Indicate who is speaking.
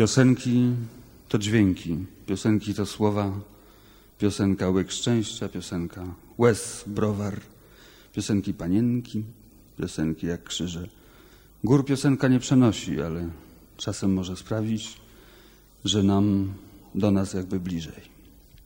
Speaker 1: Piosenki to dźwięki, piosenki to słowa, piosenka łyk szczęścia, piosenka łez, browar, piosenki panienki, piosenki jak krzyże. Gór piosenka nie przenosi, ale czasem może sprawić, że nam do nas jakby bliżej.